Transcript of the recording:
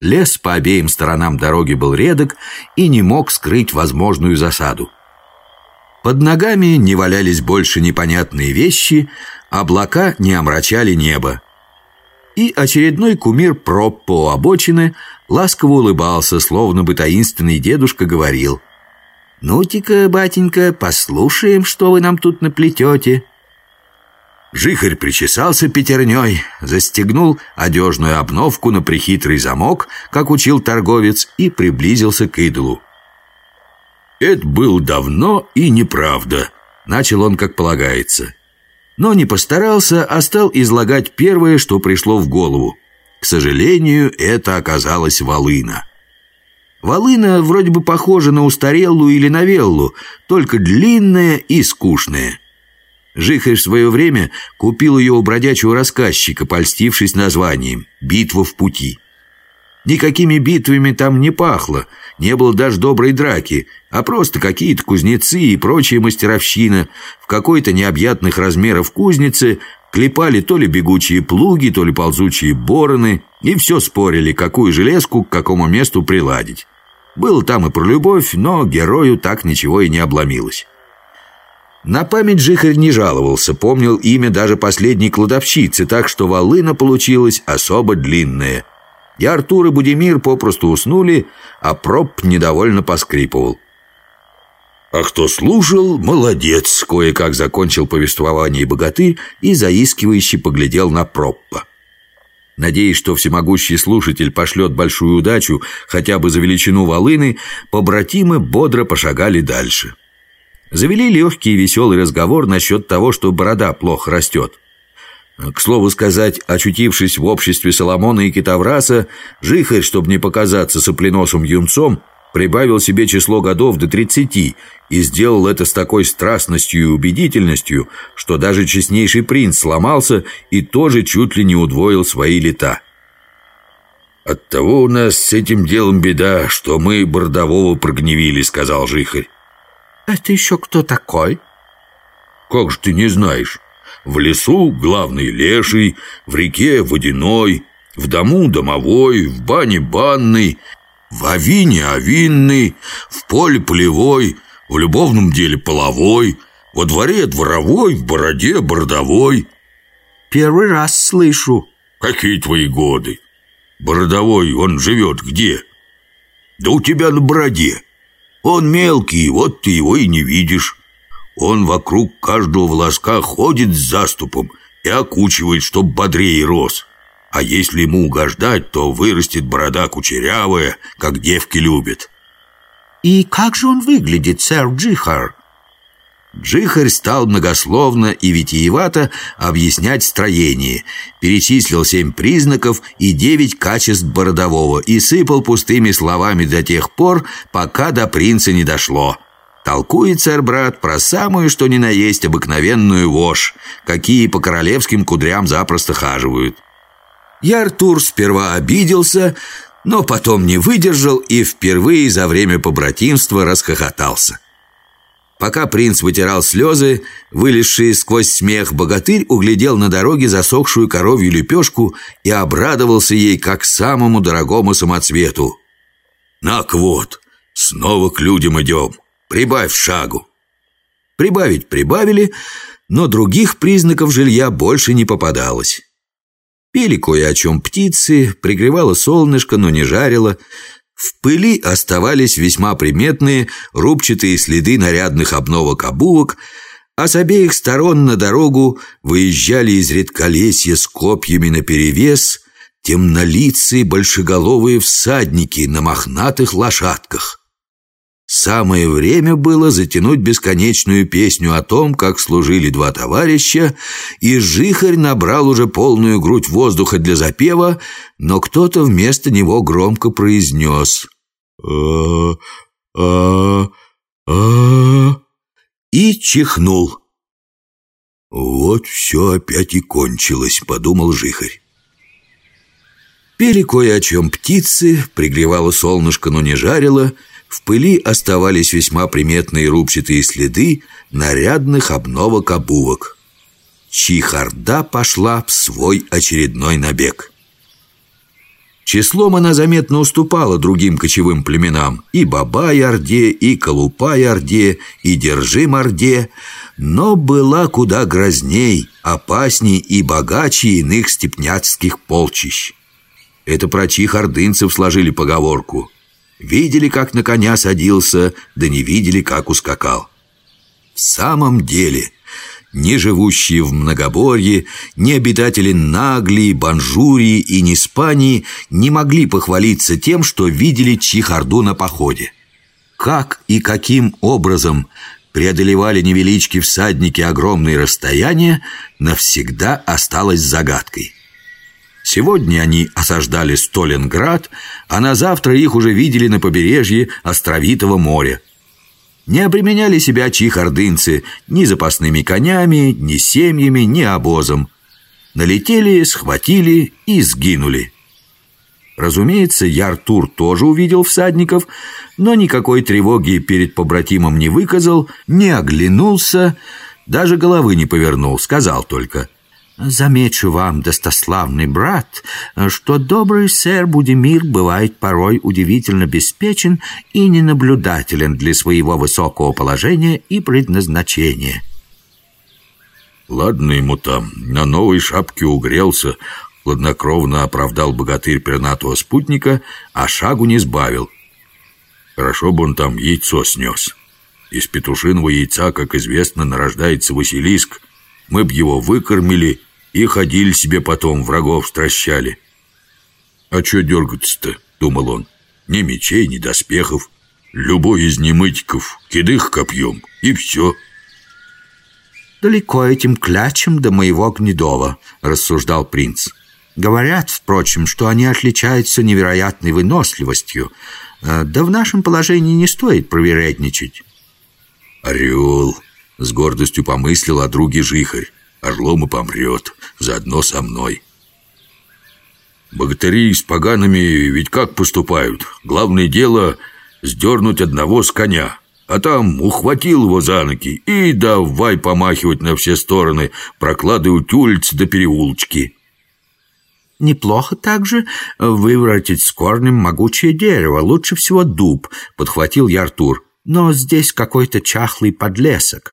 Лес по обеим сторонам дороги был редок и не мог скрыть возможную засаду. Под ногами не валялись больше непонятные вещи, облака не омрачали небо. И очередной кумир Проппо у обочины ласково улыбался, словно бы таинственный дедушка говорил «Ну-ка, батенька, послушаем, что вы нам тут наплетете». Жихарь причесался пятерней, застегнул одежную обновку на прихитрый замок, как учил торговец, и приблизился к идолу. «Это было давно и неправда», — начал он, как полагается. Но не постарался, а стал излагать первое, что пришло в голову. К сожалению, это оказалась волына. Волына вроде бы похожа на устарелую или новеллу, только длинная и скучная. Жихарь в свое время купил ее у бродячего рассказчика, польстившись названием «Битва в пути». Никакими битвами там не пахло, не было даже доброй драки, а просто какие-то кузнецы и прочая мастеровщина в какой-то необъятных размеров кузнице клепали то ли бегучие плуги, то ли ползучие бороны, и все спорили, какую железку к какому месту приладить. Было там и про любовь, но герою так ничего и не обломилось. На память Жихарь не жаловался, помнил имя даже последней кладовщицы, так что волына получилась особо длинная. И Артур и Будимир попросту уснули, а проб недовольно поскрипывал. А кто слушал, молодец, кое-как закончил повествование богатырь и заискивающе поглядел на Проппа. Надеясь, что всемогущий слушатель пошлет большую удачу хотя бы за величину волыны, побратимы бодро пошагали дальше. Завели легкий и веселый разговор насчет того, что борода плохо растет. К слову сказать, очутившись в обществе Соломона и Китавраса, Жихарь, чтобы не показаться сопленосым юнцом, прибавил себе число годов до тридцати и сделал это с такой страстностью и убедительностью, что даже честнейший принц сломался и тоже чуть ли не удвоил свои лета. «Оттого у нас с этим делом беда, что мы бордового прогневили», — сказал Жихарь. «Это еще кто такой?» «Как же ты не знаешь? В лесу главный леший, в реке водяной, в дому домовой, в бане банный, в авине овинный, в поле полевой, в любовном деле половой, во дворе дворовой, в бороде бородовой». «Первый раз слышу». «Какие твои годы? Бородовой, он живет где?» «Да у тебя на бороде». Он мелкий, вот ты его и не видишь. Он вокруг каждого волоска ходит с заступом и окучивает, чтоб бодрее рос. А если ему угождать, то вырастет борода кучерявая, как девки любят. И как же он выглядит, сэр Джихар? Джихарь стал многословно и витиевато объяснять строение, перечислил семь признаков и девять качеств бородового и сыпал пустыми словами до тех пор, пока до принца не дошло. Толкует царь-брат про самую, что ни на есть, обыкновенную вошь, какие по королевским кудрям запросто хаживают. Я Артур сперва обиделся, но потом не выдержал и впервые за время побратимства расхохотался. Пока принц вытирал слезы, вылезшие сквозь смех, богатырь углядел на дороге засохшую коровью лепешку и обрадовался ей как самому дорогому самоцвету. «Нак вот, снова к людям идем, прибавь шагу». Прибавить прибавили, но других признаков жилья больше не попадалось. Пели кое о чем птицы, пригревало солнышко, но не жарило, в пыли оставались весьма приметные рубчатые следы нарядных обновок обувок, а с обеих сторон на дорогу выезжали из редколесья с копьями наперевес темнолицые большеголовые всадники на мохнатых лошадках. Самое время было затянуть бесконечную песню о том, как служили два товарища, и Жихарь набрал уже полную грудь воздуха для запева, но кто-то вместо него громко произнес а а а и чихнул. «Вот все опять и кончилось», — подумал Жихарь. Пели кое о чем птицы, пригревало солнышко, но не жарило — в пыли оставались весьма приметные рубчатые следы нарядных обновок обувок. Чихарда пошла в свой очередной набег. Числом она заметно уступала другим кочевым племенам И Бабай-Орде, и Колупай-Орде, и Держим-Орде Но была куда грозней, опасней и богаче иных степняцких полчищ Это про чих ордынцев сложили поговорку Видели, как на коня садился, да не видели, как ускакал В самом деле – ни живущие в многоборье, ни обитатели Наглии, Банжурии и Неспании не могли похвалиться тем, что видели Чихарду на походе. Как и каким образом преодолевали невелички всадники огромные расстояния, навсегда осталось загадкой. Сегодня они осаждали Сталинград, а на завтра их уже видели на побережье Островитого моря – не обременяли себя чихордынцы ни запасными конями, ни семьями, ни обозом. Налетели, схватили и сгинули. Разумеется, Яртур тоже увидел всадников, но никакой тревоги перед побратимом не выказал, не оглянулся, даже головы не повернул, сказал только Замечу вам, достославный брат, что добрый сэр Будимир бывает порой удивительно беспечен и ненаблюдателен для своего высокого положения и предназначения. Ладно ему там, на новой шапке угрелся, хладнокровно оправдал богатырь пернатого спутника, а шагу не сбавил. Хорошо бы он там яйцо снес. Из петушиного яйца, как известно, нарождается Василиск. Мы б его выкормили и ходили себе потом, врагов стращали. «А чё дергаться-то?» — думал он. «Ни мечей, ни доспехов. Любой из немытиков кидых копьем, и все». «Далеко этим клячем до моего Гнедова», — рассуждал принц. «Говорят, впрочем, что они отличаются невероятной выносливостью. Э, да в нашем положении не стоит проверятничать». «Орел!» — с гордостью помыслил о друге Жихарь. Орлом и помрет, заодно со мной. Богатыри с погаными ведь как поступают? Главное дело сдернуть одного с коня, а там ухватил его за ноги и давай помахивать на все стороны, прокладывать улицы до переулочки. Неплохо также выворотить с корнем могучее дерево, лучше всего дуб, подхватил я Артур. Но здесь какой-то чахлый подлесок.